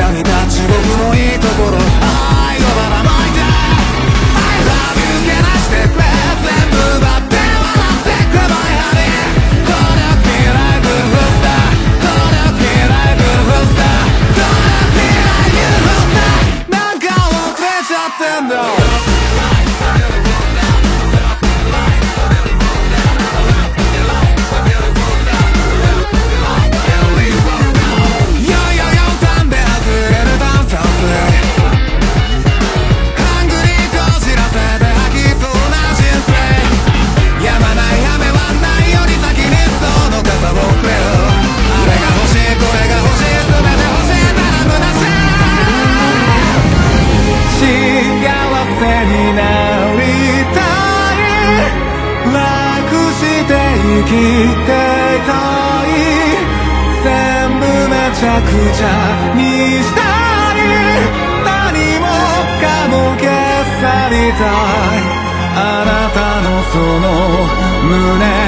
down 切ってたい全部めちゃくちゃにしたい何もかも消さりたいあなたのその胸